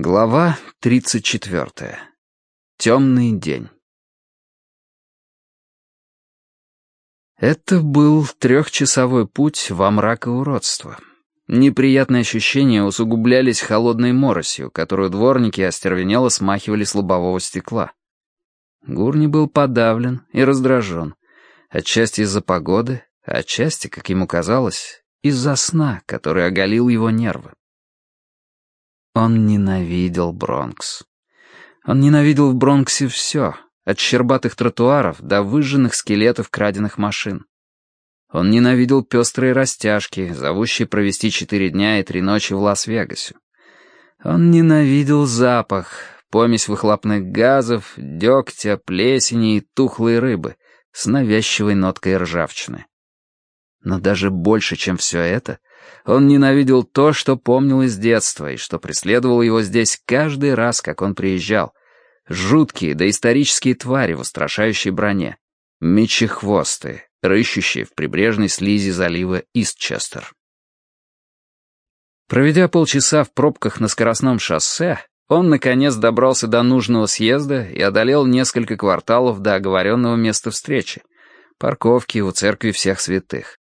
Глава 34. Темный день. Это был трехчасовой путь во мрак и уродство. Неприятные ощущения усугублялись холодной моросью, которую дворники остервенело смахивали с лобового стекла. Гурни был подавлен и раздражен. Отчасти из-за погоды, отчасти, как ему казалось, из-за сна, который оголил его нервы. Он ненавидел Бронкс. Он ненавидел в Бронксе все, от щербатых тротуаров до выжженных скелетов краденных машин. Он ненавидел пестрые растяжки, зовущие провести четыре дня и три ночи в Лас-Вегасе. Он ненавидел запах, помесь выхлопных газов, дегтя, плесени и тухлой рыбы с навязчивой ноткой ржавчины. Но даже больше, чем все это, он ненавидел то, что помнил из детства и что преследовало его здесь каждый раз, как он приезжал. Жуткие доисторические твари в устрашающей броне. Мечехвосты, рыщущие в прибрежной слизи залива Истчестер. Проведя полчаса в пробках на скоростном шоссе, он, наконец, добрался до нужного съезда и одолел несколько кварталов до оговоренного места встречи — парковки у церкви всех святых.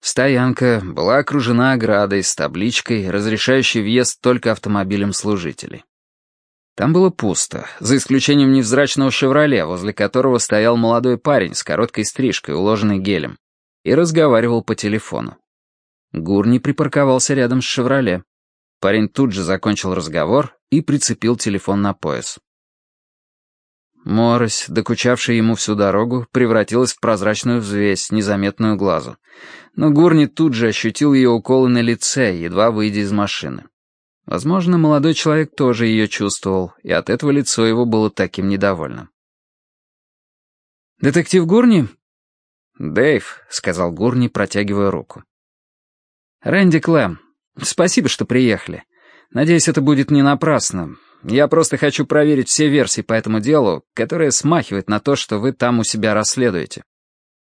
Стоянка была окружена оградой с табличкой, разрешающей въезд только автомобилям служителей. Там было пусто, за исключением невзрачного «Шевроле», возле которого стоял молодой парень с короткой стрижкой, уложенной гелем, и разговаривал по телефону. Гурни припарковался рядом с «Шевроле». Парень тут же закончил разговор и прицепил телефон на пояс. Морось, докучавшая ему всю дорогу, превратилась в прозрачную взвесь, незаметную глазу. Но Гурни тут же ощутил ее уколы на лице, едва выйдя из машины. Возможно, молодой человек тоже ее чувствовал, и от этого лицо его было таким недовольным. «Детектив Гурни?» «Дэйв», — сказал Гурни, протягивая руку. «Рэнди Клэм, спасибо, что приехали. Надеюсь, это будет не напрасно. Я просто хочу проверить все версии по этому делу, которые смахивают на то, что вы там у себя расследуете.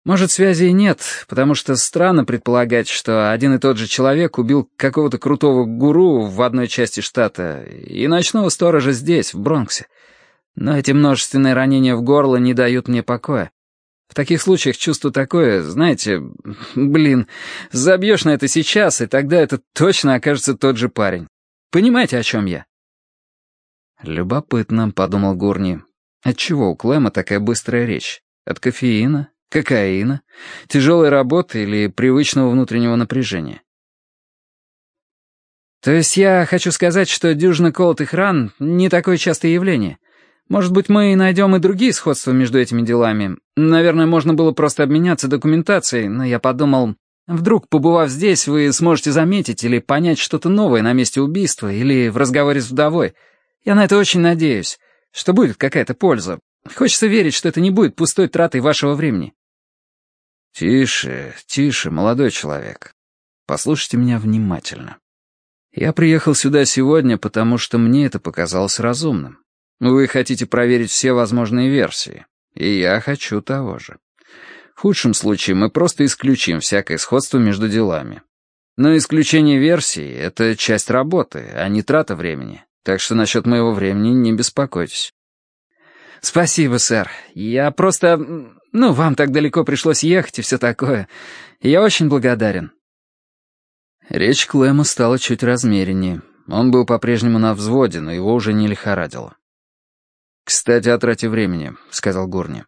Может, связи и нет, потому что странно предполагать, что один и тот же человек убил какого-то крутого гуру в одной части штата и ночного сторожа здесь, в Бронксе. Но эти множественные ранения в горло не дают мне покоя. В таких случаях чувство такое, знаете, блин, забьешь на это сейчас, и тогда это точно окажется тот же парень. Понимаете, о чем я? «Любопытно», — подумал Гурни. «Отчего у Клэма такая быстрая речь? От кофеина? Кокаина? Тяжелой работы или привычного внутреннего напряжения?» «То есть я хочу сказать, что дюжина колотых ран — не такое частое явление. Может быть, мы найдем и другие сходства между этими делами. Наверное, можно было просто обменяться документацией, но я подумал, вдруг, побывав здесь, вы сможете заметить или понять что-то новое на месте убийства или в разговоре с вдовой». Я на это очень надеюсь, что будет какая-то польза. Хочется верить, что это не будет пустой тратой вашего времени». «Тише, тише, молодой человек. Послушайте меня внимательно. Я приехал сюда сегодня, потому что мне это показалось разумным. Вы хотите проверить все возможные версии, и я хочу того же. В худшем случае мы просто исключим всякое сходство между делами. Но исключение версий — это часть работы, а не трата времени. Так что насчет моего времени не беспокойтесь». «Спасибо, сэр. Я просто... Ну, вам так далеко пришлось ехать и все такое. Я очень благодарен». Речь Клэма стала чуть размереннее. Он был по-прежнему на взводе, но его уже не лихорадило. «Кстати, о трате времени», — сказал Гурни.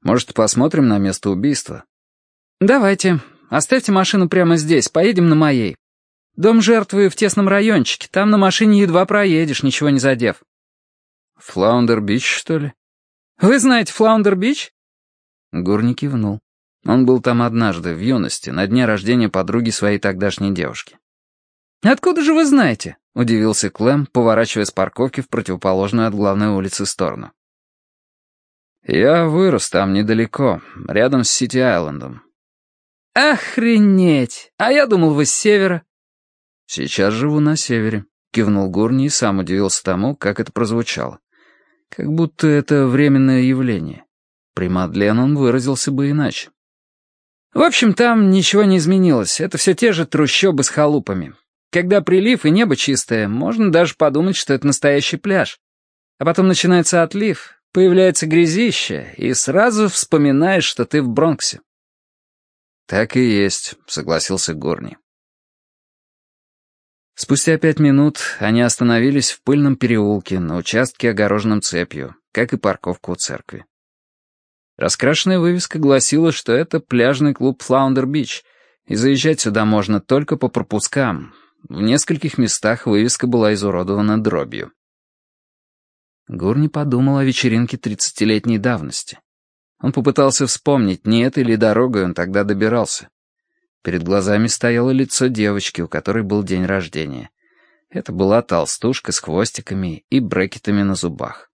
«Может, посмотрим на место убийства?» «Давайте. Оставьте машину прямо здесь, поедем на моей. Дом жертвы в тесном райончике. Там на машине едва проедешь, ничего не задев». «Флаундер-Бич, что ли?» «Вы знаете Флаундер-Бич?» Гурни кивнул. Он был там однажды, в юности, на дне рождения подруги своей тогдашней девушки. «Откуда же вы знаете?» — удивился Клэм, поворачивая с парковки в противоположную от главной улицы сторону. «Я вырос там недалеко, рядом с Сити-Айлендом». «Охренеть! А я думал, вы с севера». «Сейчас живу на севере», — кивнул Гурни и сам удивился тому, как это прозвучало. Как будто это временное явление. При Мадлен он выразился бы иначе. «В общем, там ничего не изменилось. Это все те же трущобы с халупами. Когда прилив и небо чистое, можно даже подумать, что это настоящий пляж. А потом начинается отлив, появляется грязища, и сразу вспоминаешь, что ты в Бронксе. «Так и есть», — согласился Гурни. Спустя пять минут они остановились в пыльном переулке на участке, огороженном цепью, как и парковку у церкви. Раскрашенная вывеска гласила, что это пляжный клуб «Флаундер-Бич», и заезжать сюда можно только по пропускам. В нескольких местах вывеска была изуродована дробью. Гурни подумал о вечеринке тридцатилетней давности. Он попытался вспомнить, не этой ли дорогой он тогда добирался. Перед глазами стояло лицо девочки, у которой был день рождения. Это была толстушка с хвостиками и брекетами на зубах.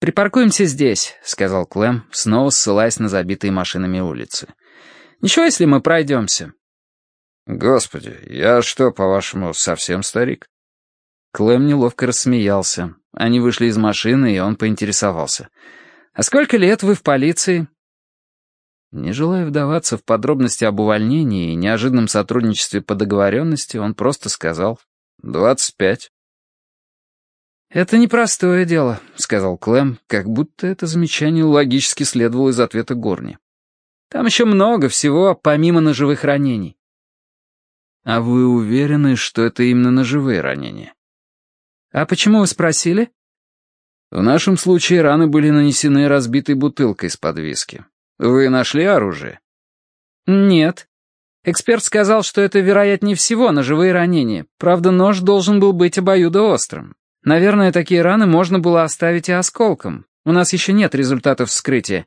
«Припаркуемся здесь», — сказал Клэм, снова ссылаясь на забитые машинами улицы. «Ничего, если мы пройдемся?» «Господи, я что, по-вашему, совсем старик?» Клэм неловко рассмеялся. Они вышли из машины, и он поинтересовался. «А сколько лет вы в полиции?» Не желая вдаваться в подробности об увольнении и неожиданном сотрудничестве по договоренности, он просто сказал «двадцать пять». «Это непростое дело», — сказал Клэм, как будто это замечание логически следовало из ответа Горни. «Там еще много всего, помимо ножевых ранений». «А вы уверены, что это именно ножевые ранения?» «А почему вы спросили?» «В нашем случае раны были нанесены разбитой бутылкой из-под виски. Вы нашли оружие?» «Нет. Эксперт сказал, что это, вероятнее всего, ножевые ранения. Правда, нож должен был быть обоюдоострым. Наверное, такие раны можно было оставить и осколком. У нас еще нет результатов вскрытия.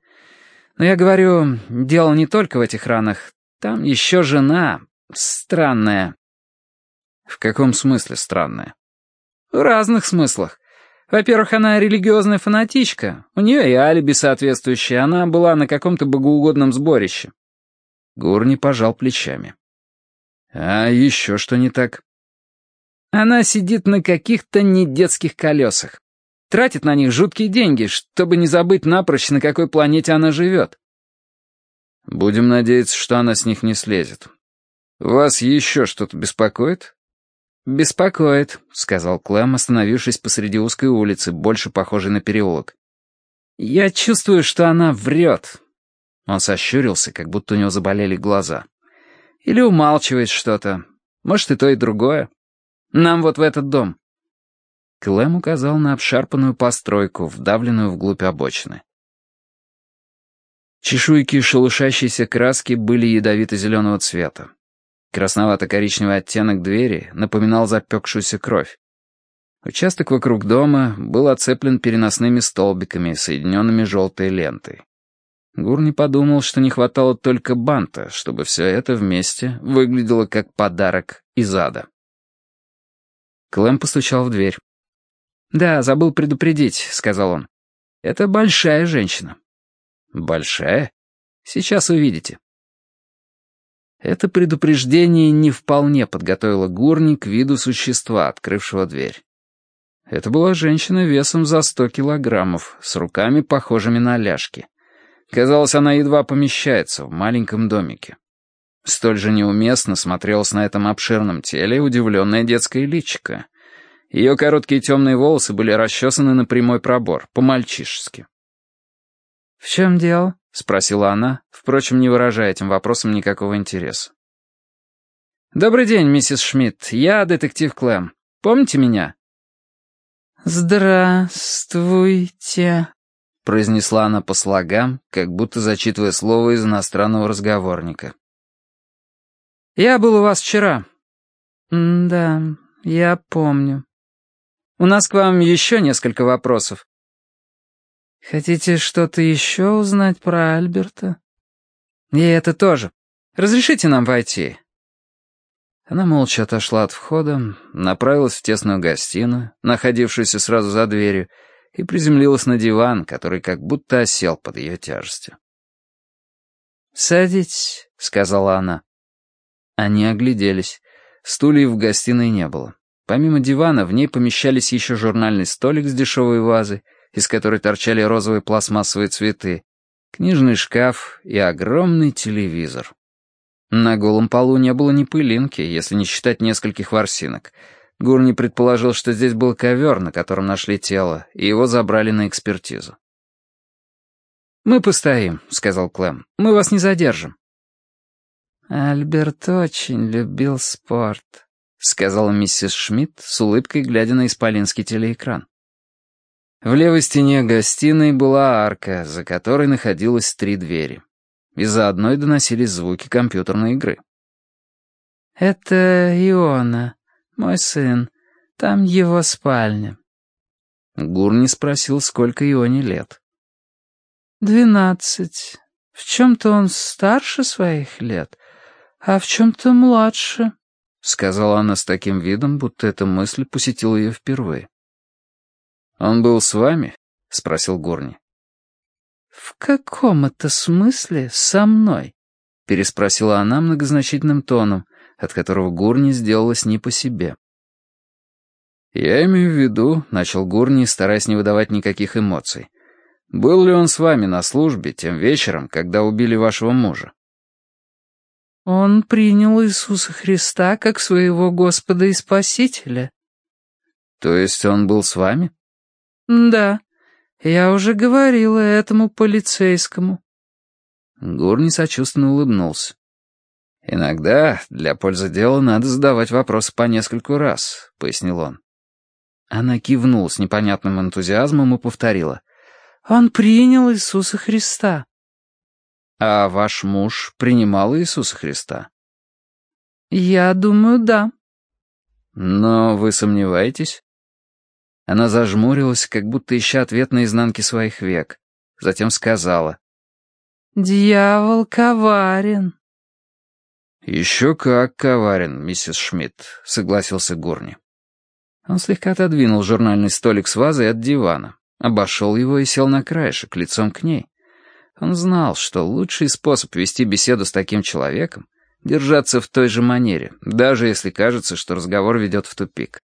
Но я говорю, дело не только в этих ранах. Там еще жена странная. В каком смысле странная? В разных смыслах. Во-первых, она религиозная фанатичка. У нее и алиби соответствующее. Она была на каком-то богоугодном сборище. Гурни пожал плечами. А еще что не так? Она сидит на каких-то недетских колесах. Тратит на них жуткие деньги, чтобы не забыть напрочь, на какой планете она живет. Будем надеяться, что она с них не слезет. Вас еще что-то беспокоит? «Беспокоит», — сказал Клэм, остановившись посреди узкой улицы, больше похожей на переулок. «Я чувствую, что она врет». Он сощурился, как будто у него заболели глаза. «Или умалчивает что-то. Может, и то, и другое. Нам вот в этот дом». Клэм указал на обшарпанную постройку, вдавленную вглубь обочины. Чешуйки шелушащейся краски были ядовито-зеленого цвета. Красновато-коричневый оттенок двери напоминал запекшуюся кровь. Участок вокруг дома был оцеплен переносными столбиками, соединенными желтой лентой. Гурни подумал, что не хватало только банта, чтобы все это вместе выглядело как подарок из ада. Клэм постучал в дверь. «Да, забыл предупредить», — сказал он. «Это большая женщина». «Большая? Сейчас увидите». Это предупреждение не вполне подготовило Гурни к виду существа, открывшего дверь. Это была женщина весом за сто килограммов, с руками, похожими на ляжки. Казалось, она едва помещается в маленьком домике. Столь же неуместно смотрелась на этом обширном теле удивленная детская личико. Ее короткие темные волосы были расчесаны на прямой пробор, по-мальчишески. «В чем дело?» — спросила она, впрочем, не выражая этим вопросом никакого интереса. «Добрый день, миссис Шмидт. Я детектив Клэм. Помните меня?» «Здравствуйте», — произнесла она по слогам, как будто зачитывая слово из иностранного разговорника. «Я был у вас вчера». «Да, я помню». «У нас к вам еще несколько вопросов». «Хотите что-то еще узнать про Альберта?» «И это тоже. Разрешите нам войти?» Она молча отошла от входа, направилась в тесную гостиную, находившуюся сразу за дверью, и приземлилась на диван, который как будто осел под ее тяжестью. «Садитесь», — сказала она. Они огляделись. Стульев в гостиной не было. Помимо дивана, в ней помещались еще журнальный столик с дешевой вазой, из которой торчали розовые пластмассовые цветы, книжный шкаф и огромный телевизор. На голом полу не было ни пылинки, если не считать нескольких ворсинок. Гурни предположил, что здесь был ковер, на котором нашли тело, и его забрали на экспертизу. «Мы постоим», — сказал Клэм. «Мы вас не задержим». «Альберт очень любил спорт», — сказала миссис Шмидт с улыбкой, глядя на исполинский телеэкран. В левой стене гостиной была арка, за которой находилось три двери. Из-за одной доносились звуки компьютерной игры. «Это Иона, мой сын. Там его спальня». Гурни спросил, сколько Ионе лет. «Двенадцать. В чем-то он старше своих лет, а в чем-то младше», — сказала она с таким видом, будто эта мысль посетила ее впервые. «Он был с вами?» — спросил Горни. «В каком это смысле со мной?» — переспросила она многозначительным тоном, от которого Гурни сделалось не по себе. «Я имею в виду», — начал Гурни, стараясь не выдавать никаких эмоций, «был ли он с вами на службе тем вечером, когда убили вашего мужа?» «Он принял Иисуса Христа как своего Господа и Спасителя». «То есть он был с вами?» «Да, я уже говорила этому полицейскому». Гурни сочувственно улыбнулся. «Иногда для пользы дела надо задавать вопросы по нескольку раз», — пояснил он. Она кивнула с непонятным энтузиазмом и повторила. «Он принял Иисуса Христа». «А ваш муж принимал Иисуса Христа?» «Я думаю, да». «Но вы сомневаетесь?» Она зажмурилась, как будто ища ответ на изнанке своих век. Затем сказала. «Дьявол коварен». «Еще как коварен, миссис Шмидт», — согласился Гурни. Он слегка отодвинул журнальный столик с вазой от дивана, обошел его и сел на краешек, лицом к ней. Он знал, что лучший способ вести беседу с таким человеком — держаться в той же манере, даже если кажется, что разговор ведет в тупик.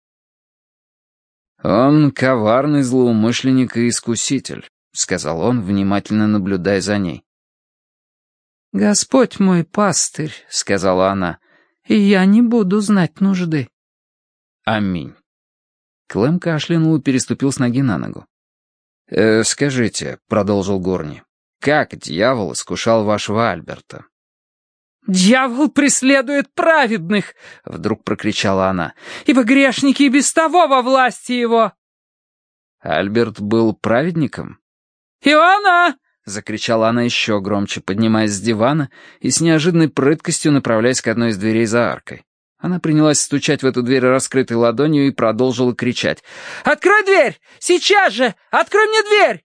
«Он коварный злоумышленник и искуситель», — сказал он, внимательно наблюдая за ней. «Господь мой пастырь», — сказала она, — «и я не буду знать нужды». «Аминь». Клэм кашлянул и переступил с ноги на ногу. «Э, «Скажите», — продолжил Горни, — «как дьявол искушал вашего Альберта?» «Дьявол преследует праведных!» — вдруг прокричала она. «Ибо грешники и без того во власти его!» Альберт был праведником? «Иоанна!» — закричала она еще громче, поднимаясь с дивана и с неожиданной прыткостью направляясь к одной из дверей за аркой. Она принялась стучать в эту дверь раскрытой ладонью и продолжила кричать. «Открой дверь! Сейчас же! Открой мне дверь!»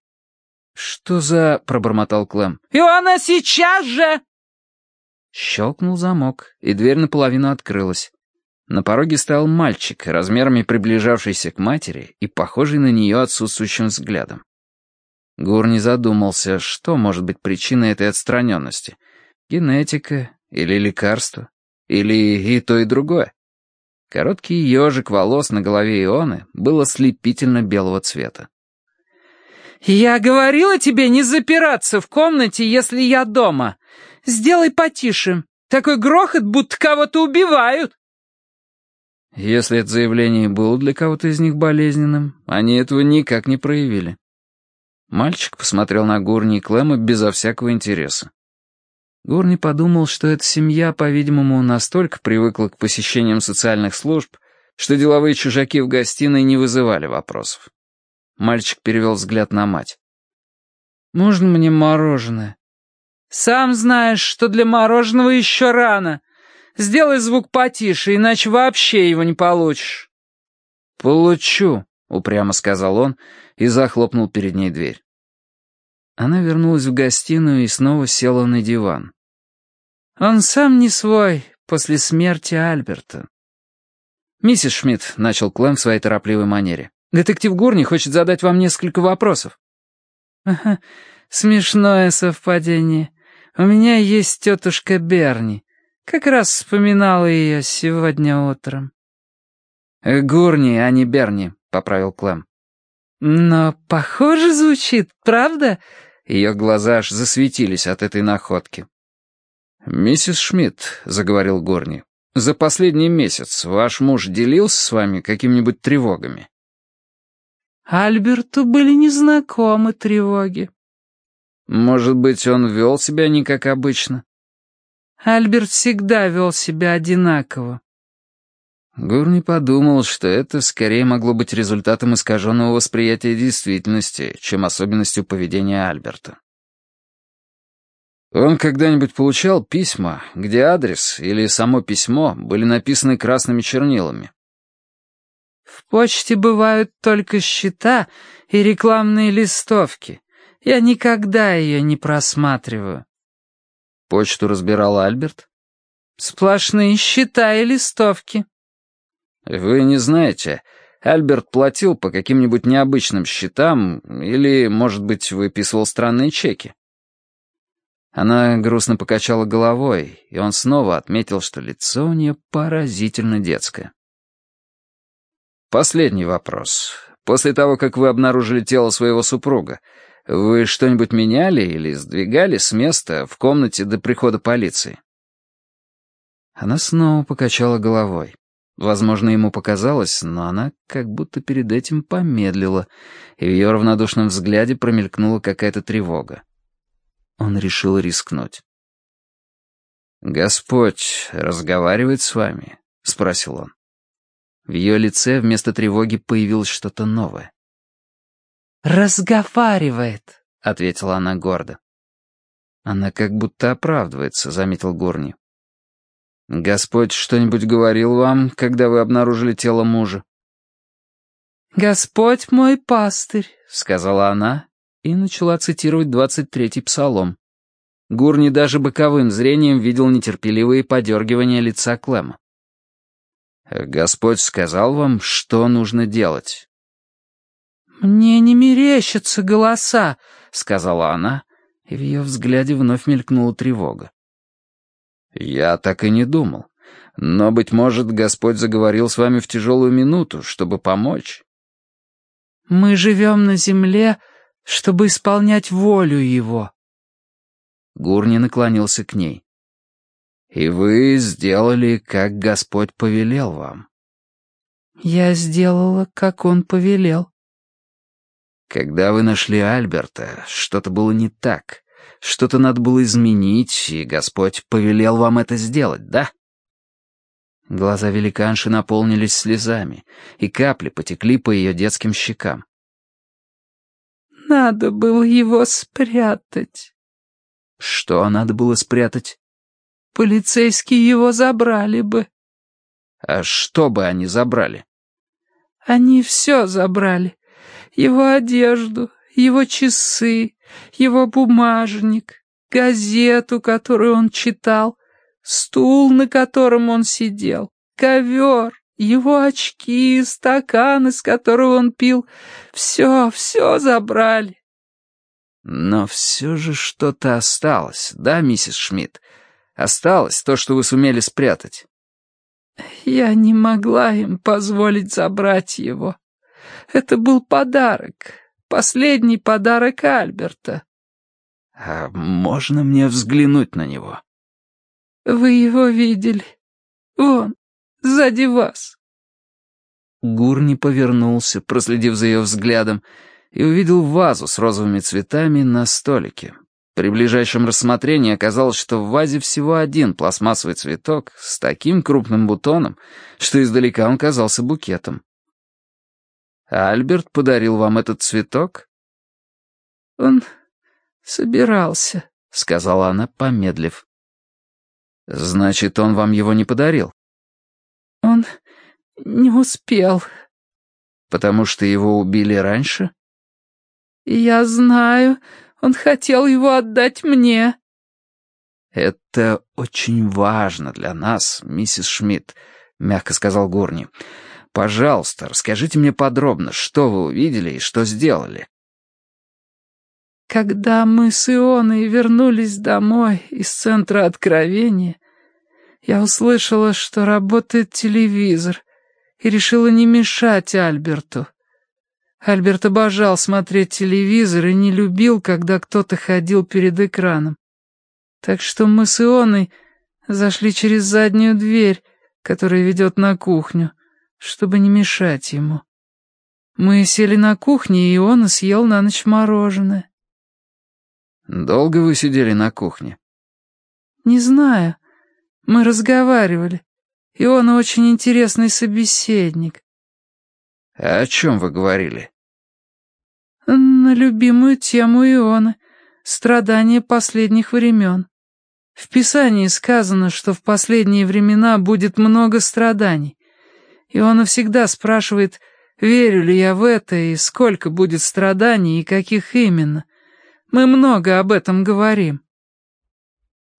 «Что за...» — пробормотал Клэм. «Иоанна, сейчас же!» Щелкнул замок, и дверь наполовину открылась. На пороге стоял мальчик, размерами приближавшийся к матери и похожий на нее отсутствующим взглядом. Гурни задумался, что может быть причиной этой отстраненности. Генетика или лекарство, или и то, и другое. Короткий ежик волос на голове Ионы был ослепительно белого цвета. «Я говорила тебе не запираться в комнате, если я дома. Сделай потише. Такой грохот, будто кого-то убивают». Если это заявление было для кого-то из них болезненным, они этого никак не проявили. Мальчик посмотрел на Гурни и Клэма безо всякого интереса. Гурни подумал, что эта семья, по-видимому, настолько привыкла к посещениям социальных служб, что деловые чужаки в гостиной не вызывали вопросов. Мальчик перевел взгляд на мать. «Можно мне мороженое?» «Сам знаешь, что для мороженого еще рано. Сделай звук потише, иначе вообще его не получишь». «Получу», — упрямо сказал он и захлопнул перед ней дверь. Она вернулась в гостиную и снова села на диван. «Он сам не свой после смерти Альберта». «Миссис Шмидт», — начал Клэм в своей торопливой манере, — «детектив Гурни хочет задать вам несколько вопросов». «Ага, смешное совпадение. У меня есть тетушка Берни. Как раз вспоминала ее сегодня утром». «Э, «Гурни, а не Берни», — поправил Клэм. «Но похоже звучит, правда?» Ее глаза аж засветились от этой находки. «Миссис Шмидт», — заговорил Горни, — «за последний месяц ваш муж делился с вами какими-нибудь тревогами?» Альберту были незнакомы тревоги. «Может быть, он вел себя не как обычно?» Альберт всегда вел себя одинаково. Гурни подумал, что это скорее могло быть результатом искаженного восприятия действительности, чем особенностью поведения Альберта. Он когда-нибудь получал письма, где адрес или само письмо были написаны красными чернилами? В почте бывают только счета и рекламные листовки. Я никогда ее не просматриваю. Почту разбирал Альберт? Сплошные счета и листовки. Вы не знаете, Альберт платил по каким-нибудь необычным счетам или, может быть, выписывал странные чеки? Она грустно покачала головой, и он снова отметил, что лицо у нее поразительно детское. Последний вопрос. После того, как вы обнаружили тело своего супруга, вы что-нибудь меняли или сдвигали с места в комнате до прихода полиции? Она снова покачала головой. Возможно, ему показалось, но она как будто перед этим помедлила, и в ее равнодушном взгляде промелькнула какая-то тревога. Он решил рискнуть. «Господь разговаривает с вами?» — спросил он. В ее лице вместо тревоги появилось что-то новое. «Разговаривает», — ответила она гордо. «Она как будто оправдывается», — заметил Горни. «Господь что-нибудь говорил вам, когда вы обнаружили тело мужа?» «Господь мой пастырь», — сказала она и начала цитировать двадцать третий псалом. Гурни даже боковым зрением видел нетерпеливые подергивания лица Клема. «Господь сказал вам, что нужно делать?» «Мне не мерещатся голоса», — сказала она, и в ее взгляде вновь мелькнула тревога. «Я так и не думал. Но, быть может, Господь заговорил с вами в тяжелую минуту, чтобы помочь». «Мы живем на земле, чтобы исполнять волю Его». Гурни наклонился к ней. «И вы сделали, как Господь повелел вам». «Я сделала, как Он повелел». «Когда вы нашли Альберта, что-то было не так. Что-то надо было изменить, и Господь повелел вам это сделать, да?» Глаза великанши наполнились слезами, и капли потекли по ее детским щекам. «Надо было его спрятать». «Что надо было спрятать?» «Полицейские его забрали бы». «А что бы они забрали?» «Они все забрали. Его одежду, его часы, его бумажник, газету, которую он читал, стул, на котором он сидел, ковер, его очки, стакан, из которого он пил. Все, все забрали. Но все же что-то осталось, да, миссис Шмидт? Осталось то, что вы сумели спрятать. Я не могла им позволить забрать его. Это был подарок, последний подарок Альберта. А можно мне взглянуть на него? Вы его видели. Вон, сзади вас. Гур повернулся, проследив за ее взглядом, и увидел вазу с розовыми цветами на столике. При ближайшем рассмотрении оказалось, что в вазе всего один пластмассовый цветок с таким крупным бутоном, что издалека он казался букетом. Альберт подарил вам этот цветок?» «Он собирался», — сказала она, помедлив. «Значит, он вам его не подарил?» «Он не успел». «Потому что его убили раньше?» «Я знаю. Он хотел его отдать мне». «Это очень важно для нас, миссис Шмидт», — мягко сказал Гурни. Пожалуйста, расскажите мне подробно, что вы увидели и что сделали». Когда мы с Ионой вернулись домой из Центра Откровения, я услышала, что работает телевизор, и решила не мешать Альберту. Альберт обожал смотреть телевизор и не любил, когда кто-то ходил перед экраном. Так что мы с Ионой зашли через заднюю дверь, которая ведет на кухню, чтобы не мешать ему. Мы сели на кухне, и Иона съел на ночь мороженое. «Долго вы сидели на кухне?» «Не знаю. Мы разговаривали. Иона очень интересный собеседник». «А о чем вы говорили?» «На любимую тему Ионы — страдания последних времен. В Писании сказано, что в последние времена будет много страданий. Иона всегда спрашивает, верю ли я в это и сколько будет страданий и каких именно. Мы много об этом говорим».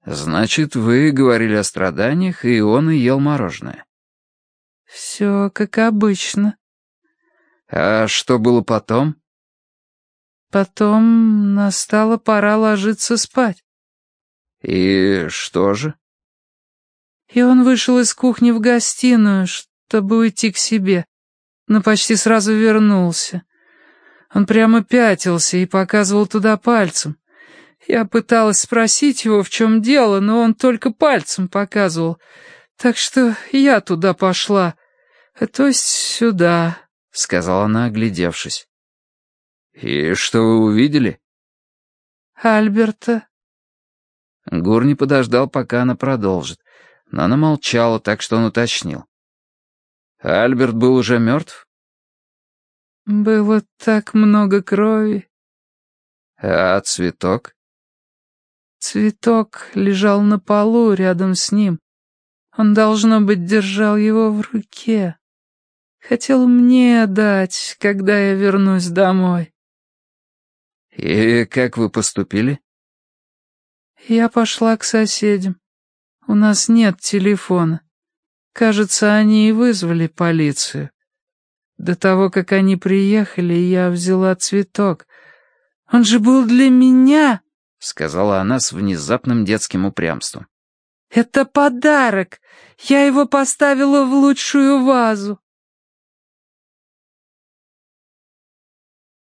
«Значит, вы говорили о страданиях, и он и ел мороженое?» «Все как обычно». «А что было потом?» «Потом настала пора ложиться спать». «И что же?» И он вышел из кухни в гостиную, чтобы уйти к себе, но почти сразу вернулся. Он прямо пятился и показывал туда пальцем. Я пыталась спросить его, в чем дело, но он только пальцем показывал. Так что я туда пошла, то есть сюда, — сказала она, оглядевшись. «И что вы увидели?» «Альберта». Гурни подождал, пока она продолжит, но она молчала, так что он уточнил. «Альберт был уже мертв?» Было так много крови. А цветок? Цветок лежал на полу рядом с ним. Он, должно быть, держал его в руке. Хотел мне дать, когда я вернусь домой. И как вы поступили? Я пошла к соседям. У нас нет телефона. Кажется, они и вызвали полицию. До того, как они приехали, я взяла цветок. Он же был для меня, — сказала она с внезапным детским упрямством. «Это подарок! Я его поставила в лучшую вазу!»